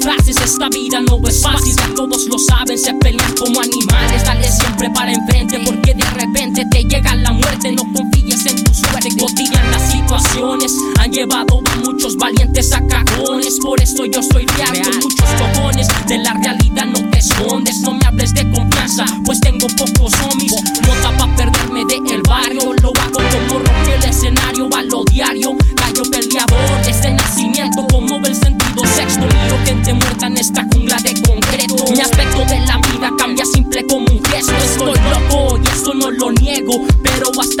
clases. Esta vida no es fácil, ya todos lo saben. Se pelean como animales. Dale siempre para enfrente, porque de repente te llega la muerte. No confíes en tu suerte. Cotidianas situaciones han llevado a muchos valientes a cajones. Por eso yo soy real con muchos cojones. De la realidad no te escondes. No me hables de confianza, pues tengo pocos homies. No tapa perderme de el barrio. Lo hago como rompe el escenario a lo diario. Gallo peleador desde nacimiento, como esta jungla de concreto. Mi aspecto de la vida cambia simple como un gesto. Estoy loco y eso no lo niego. Pero hasta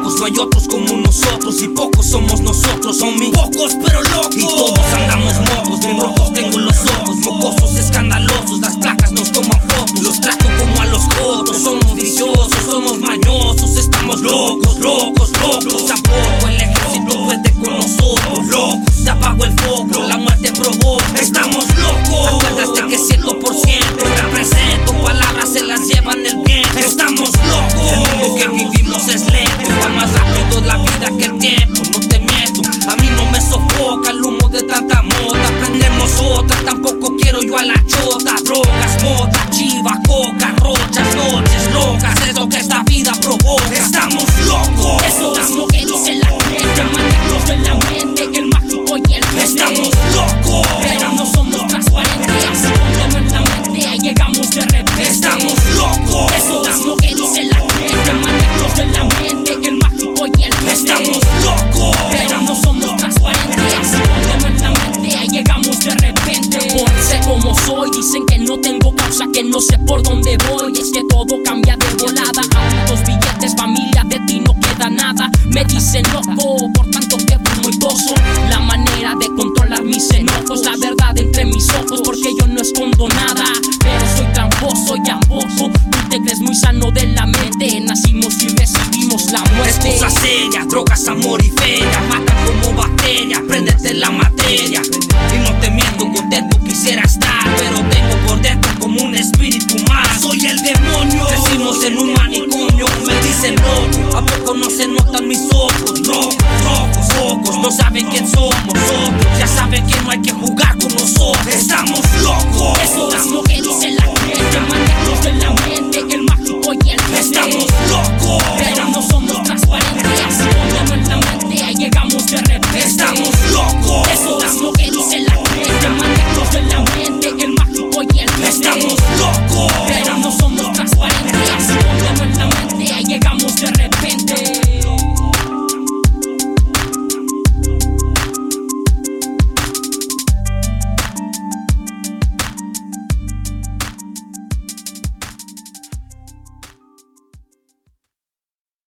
locos, no hay otros como nosotros y pocos somos nosotros, son mis pocos pero locos. Y todos andamos mocos, bien rojos tengo los ojos, mocosos escandalosos, las placas nos toman fotos, los trato como a los otros, somos viciosos, somos mañosos, estamos locos, locos, locos. Tampoco el ejército puede con nosotros, locos. Se apagó el foco, la muerte provoca, estamos locos. Acuérdate que 100% represento, palabras se las llevan el viento, estamos locos. El tampoco quiero yo a la no sé por dónde voy. Es que todo cambia de volada. Adultos, billetes, familia, de ti no queda nada. Me dicen loco, por tanto que muy gozo. La manera de controlar mis enojos, la verdad entre mis ojos, porque yo no escondo nada. Pero soy tramposo y amboso. Tú te crees muy sano de la mente. Nacimos y recibimos la Es muerte. cosa seria, drogas, amor y feria no saben